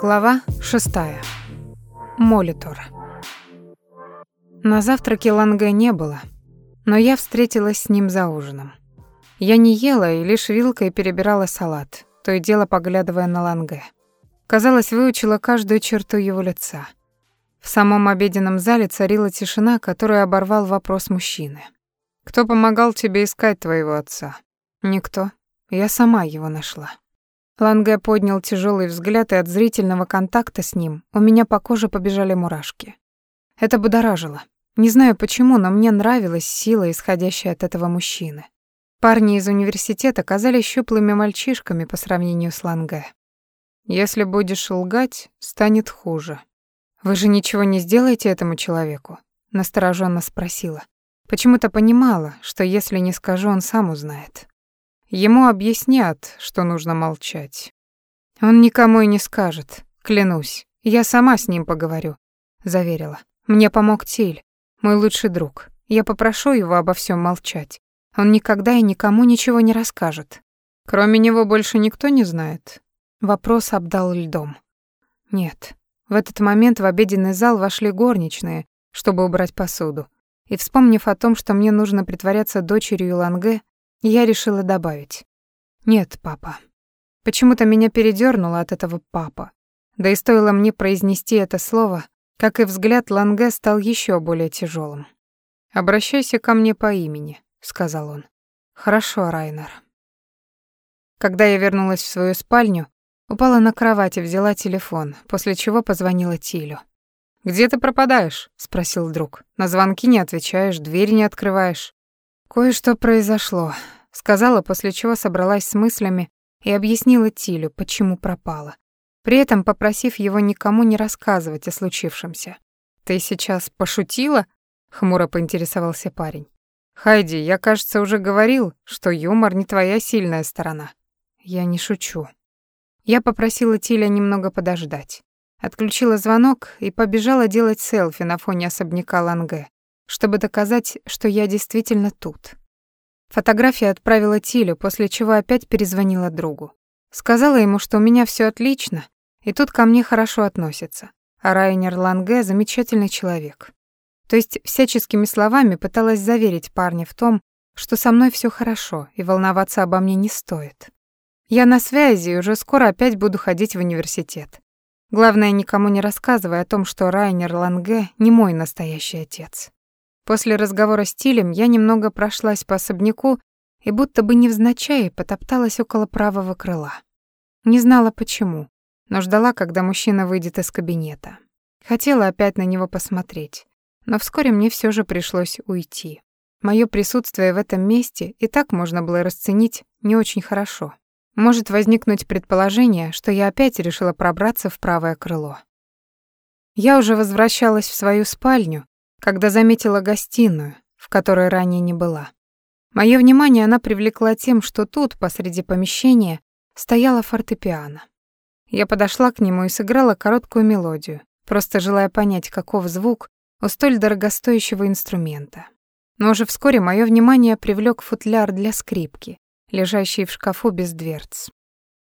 Глава шестая. Молитор. На завтраке Ланге не было, но я встретилась с ним за ужином. Я не ела и лишь вилкой перебирала салат, то и дело поглядывая на Ланге. Казалось, выучила каждую черту его лица. В самом обеденном зале царила тишина, которую оборвал вопрос мужчины. «Кто помогал тебе искать твоего отца?» «Никто. Я сама его нашла». Ланге поднял тяжелый взгляд, и от зрительного контакта с ним у меня по коже побежали мурашки. Это будоражило. Не знаю почему, но мне нравилась сила, исходящая от этого мужчины. Парни из университета казались щуплыми мальчишками по сравнению с Ланге. «Если будешь лгать, станет хуже». «Вы же ничего не сделаете этому человеку?» — настороженно спросила. Почему-то понимала, что если не скажу, он сам узнает. Ему объяснят, что нужно молчать. Он никому и не скажет, клянусь. Я сама с ним поговорю, заверила. Мне помог Тиль, мой лучший друг. Я попрошу его обо всем молчать. Он никогда и никому ничего не расскажет. Кроме него больше никто не знает. Вопрос обдал льдом. Нет. В этот момент в обеденный зал вошли горничные, чтобы убрать посуду. И вспомнив о том, что мне нужно притворяться дочерью Ланге, я решила добавить. «Нет, папа». Почему-то меня передёрнуло от этого «папа». Да и стоило мне произнести это слово, как и взгляд Ланге стал ещё более тяжёлым. «Обращайся ко мне по имени», — сказал он. «Хорошо, Райнер». Когда я вернулась в свою спальню, упала на кровать и взяла телефон, после чего позвонила Тилю. «Где ты пропадаешь?» — спросил друг. «На звонки не отвечаешь, дверь не открываешь». «Кое-что произошло», — сказала, после чего собралась с мыслями и объяснила Тилю, почему пропала, при этом попросив его никому не рассказывать о случившемся. «Ты сейчас пошутила?» — хмуро поинтересовался парень. «Хайди, я, кажется, уже говорил, что юмор не твоя сильная сторона». «Я не шучу». Я попросила Тиля немного подождать. Отключила звонок и побежала делать селфи на фоне особняка Ланге чтобы доказать, что я действительно тут. Фотографию отправила Тилю, после чего опять перезвонила другу. Сказала ему, что у меня все отлично, и тут ко мне хорошо относятся. А Райнер Ланге — замечательный человек. То есть всяческими словами пыталась заверить парня в том, что со мной все хорошо, и волноваться обо мне не стоит. Я на связи и уже скоро опять буду ходить в университет. Главное, никому не рассказывай о том, что Райнер Ланге не мой настоящий отец. После разговора с Тилем я немного прошлась по особняку и будто бы невзначай потопталась около правого крыла. Не знала почему, но ждала, когда мужчина выйдет из кабинета. Хотела опять на него посмотреть, но вскоре мне все же пришлось уйти. Моё присутствие в этом месте и так можно было расценить не очень хорошо. Может возникнуть предположение, что я опять решила пробраться в правое крыло. Я уже возвращалась в свою спальню, когда заметила гостиную, в которой ранее не была. Моё внимание она привлекла тем, что тут, посреди помещения, стояла фортепиано. Я подошла к нему и сыграла короткую мелодию, просто желая понять, каков звук у столь дорогостоящего инструмента. Но уже вскоре моё внимание привлёк футляр для скрипки, лежащий в шкафу без дверц.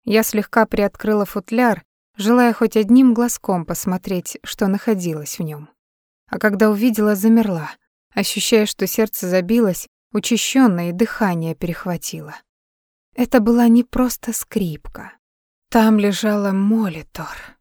Я слегка приоткрыла футляр, желая хоть одним глазком посмотреть, что находилось в нём а когда увидела, замерла, ощущая, что сердце забилось, учащённо дыхание перехватило. Это была не просто скрипка. Там лежала молитор.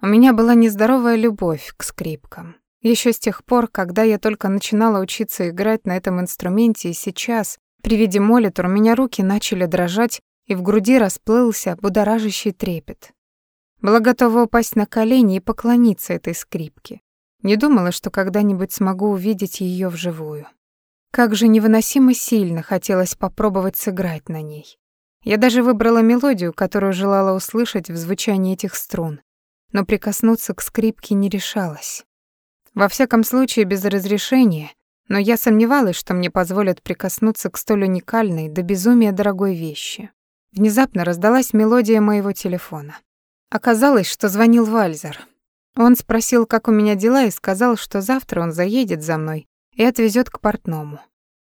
У меня была нездоровая любовь к скрипкам. Еще с тех пор, когда я только начинала учиться играть на этом инструменте, и сейчас, при виде молитор, у меня руки начали дрожать, и в груди расплылся будоражащий трепет. Была готова упасть на колени и поклониться этой скрипке. Не думала, что когда-нибудь смогу увидеть ее вживую. Как же невыносимо сильно хотелось попробовать сыграть на ней. Я даже выбрала мелодию, которую желала услышать в звучании этих струн, но прикоснуться к скрипке не решалась. Во всяком случае, без разрешения, но я сомневалась, что мне позволят прикоснуться к столь уникальной до безумия дорогой вещи. Внезапно раздалась мелодия моего телефона. Оказалось, что звонил Вальзер. Он спросил, как у меня дела, и сказал, что завтра он заедет за мной и отвезет к портному.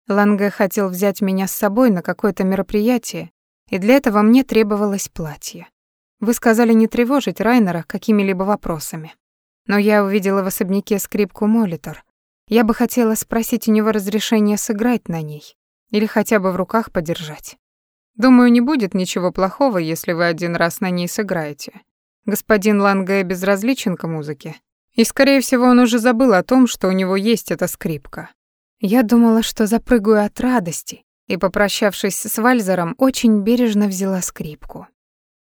Ланге хотел взять меня с собой на какое-то мероприятие, и для этого мне требовалось платье. Вы сказали не тревожить Райнера какими-либо вопросами. Но я увидела в особняке скрипку Молитор. Я бы хотела спросить у него разрешения сыграть на ней. Или хотя бы в руках подержать. Думаю, не будет ничего плохого, если вы один раз на ней сыграете. Господин Ланге безразличен к музыке. И, скорее всего, он уже забыл о том, что у него есть эта скрипка. Я думала, что запрыгаю от радости, и, попрощавшись с Вальзером, очень бережно взяла скрипку.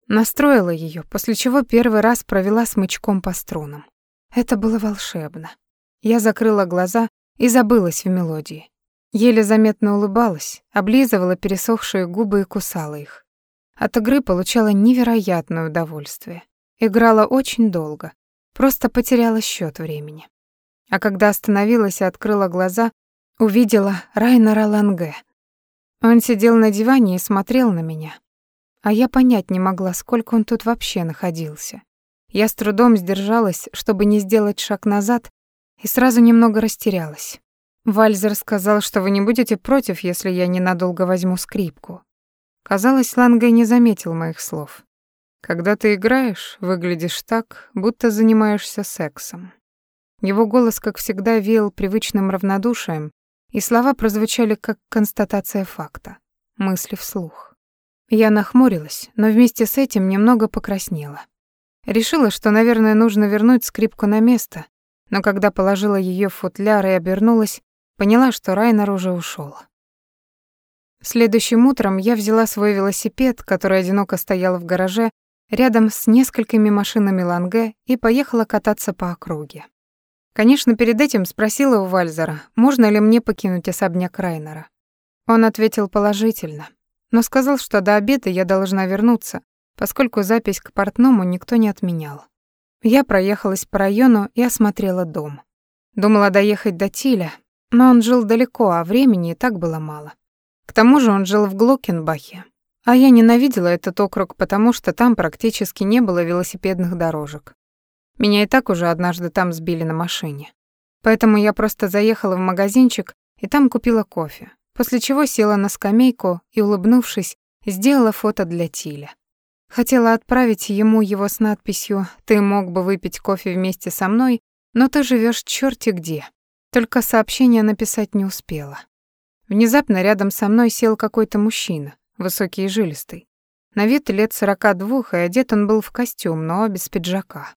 Настроила ее, после чего первый раз провела смычком по струнам. Это было волшебно. Я закрыла глаза и забылась в мелодии. Еле заметно улыбалась, облизывала пересохшие губы и кусала их. От игры получала невероятное удовольствие. Играла очень долго, просто потеряла счет времени. А когда остановилась и открыла глаза, увидела Райнера Ланге. Он сидел на диване и смотрел на меня. А я понять не могла, сколько он тут вообще находился. Я с трудом сдержалась, чтобы не сделать шаг назад, и сразу немного растерялась. Вальзер сказал, что вы не будете против, если я ненадолго возьму скрипку. Казалось, Ланге не заметил моих слов. Когда ты играешь, выглядишь так, будто занимаешься сексом. Его голос, как всегда, веял привычным равнодушием, и слова прозвучали как констатация факта, мысли вслух. Я нахмурилась, но вместе с этим немного покраснела. Решила, что, наверное, нужно вернуть скрипку на место, но когда положила ее в футляр и обернулась, поняла, что Райнер уже ушел. Следующим утром я взяла свой велосипед, который одиноко стоял в гараже, рядом с несколькими машинами Ланге и поехала кататься по округе. Конечно, перед этим спросила у Вальзера, можно ли мне покинуть особняк Райнера. Он ответил положительно, но сказал, что до обеда я должна вернуться, поскольку запись к портному никто не отменял. Я проехалась по району и осмотрела дом. Думала доехать до Тиля, но он жил далеко, а времени и так было мало. К тому же он жил в Глокенбахе, а я ненавидела этот округ, потому что там практически не было велосипедных дорожек. Меня и так уже однажды там сбили на машине. Поэтому я просто заехала в магазинчик и там купила кофе, после чего села на скамейку и, улыбнувшись, сделала фото для Тиля. Хотела отправить ему его с надписью «Ты мог бы выпить кофе вместе со мной, но ты живешь черти где». Только сообщение написать не успела. Внезапно рядом со мной сел какой-то мужчина высокий и жилистый. На вид лет сорока двух, и одет он был в костюм, но без пиджака.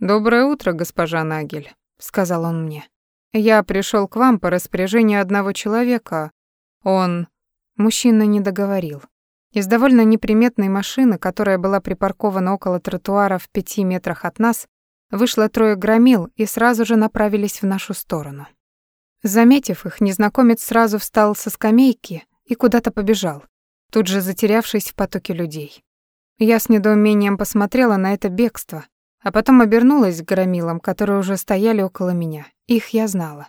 «Доброе утро, госпожа Нагель», — сказал он мне. «Я пришел к вам по распоряжению одного человека. Он...» Мужчина не договорил. Из довольно неприметной машины, которая была припаркована около тротуара в пяти метрах от нас, вышло трое громил и сразу же направились в нашу сторону. Заметив их, незнакомец сразу встал со скамейки и куда-то побежал тут же затерявшись в потоке людей. Я с недоумением посмотрела на это бегство, а потом обернулась к громилам, которые уже стояли около меня. Их я знала.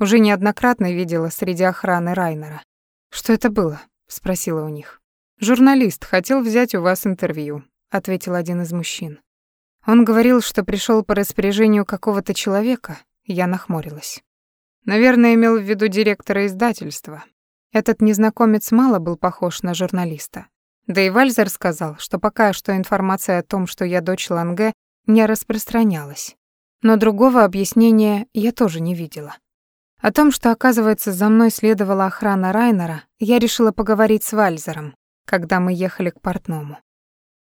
Уже неоднократно видела среди охраны Райнера. «Что это было?» — спросила у них. «Журналист хотел взять у вас интервью», — ответил один из мужчин. Он говорил, что пришел по распоряжению какого-то человека, я нахмурилась. Наверное, имел в виду директора издательства. Этот незнакомец мало был похож на журналиста. Да и Вальзер сказал, что пока что информация о том, что я дочь Ланге, не распространялась. Но другого объяснения я тоже не видела. О том, что, оказывается, за мной следовала охрана Райнера, я решила поговорить с Вальзером, когда мы ехали к портному.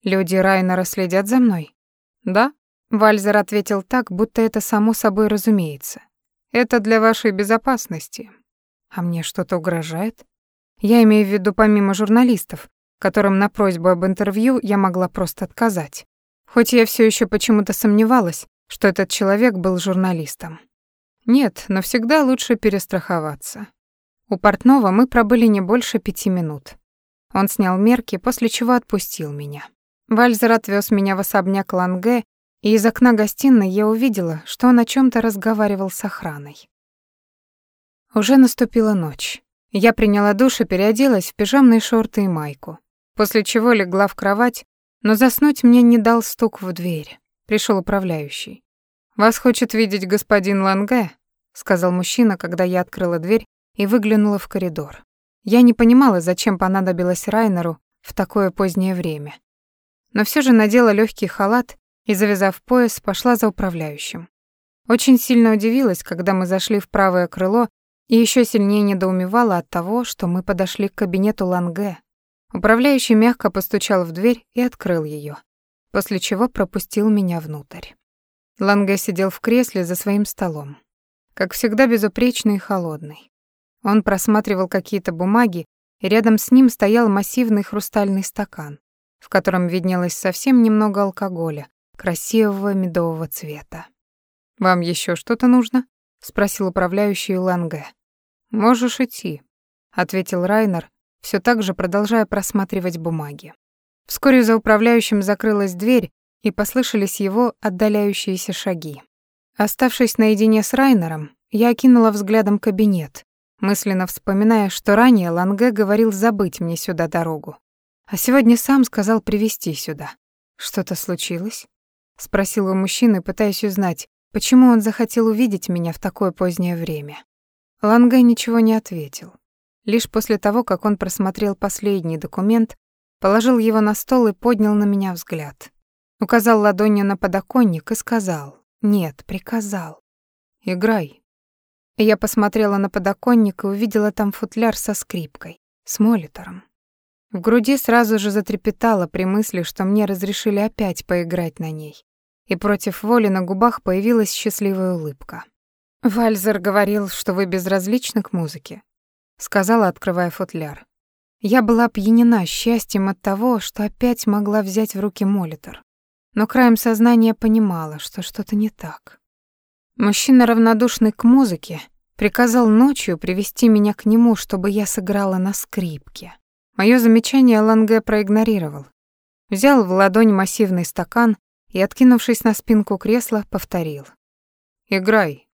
«Люди Райнера следят за мной?» «Да», — Вальзер ответил так, будто это само собой разумеется. «Это для вашей безопасности. А мне что-то угрожает? Я имею в виду помимо журналистов, которым на просьбу об интервью я могла просто отказать. Хоть я все еще почему-то сомневалась, что этот человек был журналистом. Нет, но всегда лучше перестраховаться. У портного мы пробыли не больше пяти минут. Он снял мерки, после чего отпустил меня. Вальзер отвез меня в особняк Ланге, и из окна гостиной я увидела, что он о чем то разговаривал с охраной. Уже наступила ночь. Я приняла душ и переоделась в пижамные шорты и майку, после чего легла в кровать, но заснуть мне не дал стук в дверь. Пришел управляющий. «Вас хочет видеть господин Ланге», — сказал мужчина, когда я открыла дверь и выглянула в коридор. Я не понимала, зачем понадобилось Райнеру в такое позднее время. но все же надела легкий халат и, завязав пояс, пошла за управляющим. Очень сильно удивилась, когда мы зашли в правое крыло, и еще сильнее недоумевала от того, что мы подошли к кабинету Ланге. Управляющий мягко постучал в дверь и открыл ее, после чего пропустил меня внутрь. Ланге сидел в кресле за своим столом, как всегда безупречный и холодный. Он просматривал какие-то бумаги, и рядом с ним стоял массивный хрустальный стакан, в котором виднелось совсем немного алкоголя, красивого медового цвета. «Вам еще что-то нужно?» — спросил управляющий Ланге. «Можешь идти», — ответил Райнер, все так же продолжая просматривать бумаги. Вскоре за управляющим закрылась дверь, и послышались его отдаляющиеся шаги. Оставшись наедине с Райнером, я окинула взглядом кабинет, мысленно вспоминая, что ранее Ланге говорил забыть мне сюда дорогу. А сегодня сам сказал привести сюда. Что-то случилось? спросил у мужчины, пытаясь узнать, почему он захотел увидеть меня в такое позднее время. Ланге ничего не ответил. Лишь после того, как он просмотрел последний документ, положил его на стол и поднял на меня взгляд. Указал ладонью на подоконник и сказал: "Нет, приказал. Играй". Я посмотрела на подоконник и увидела там футляр со скрипкой, с молитором. В груди сразу же затрепетало при мысли, что мне разрешили опять поиграть на ней и против воли на губах появилась счастливая улыбка. «Вальзер говорил, что вы безразличны к музыке», — сказала, открывая футляр. Я была опьянена счастьем от того, что опять могла взять в руки молитор, но краем сознания понимала, что что-то не так. Мужчина, равнодушный к музыке, приказал ночью привести меня к нему, чтобы я сыграла на скрипке. Моё замечание Ланге проигнорировал. Взял в ладонь массивный стакан и, откинувшись на спинку кресла, повторил. «Играй».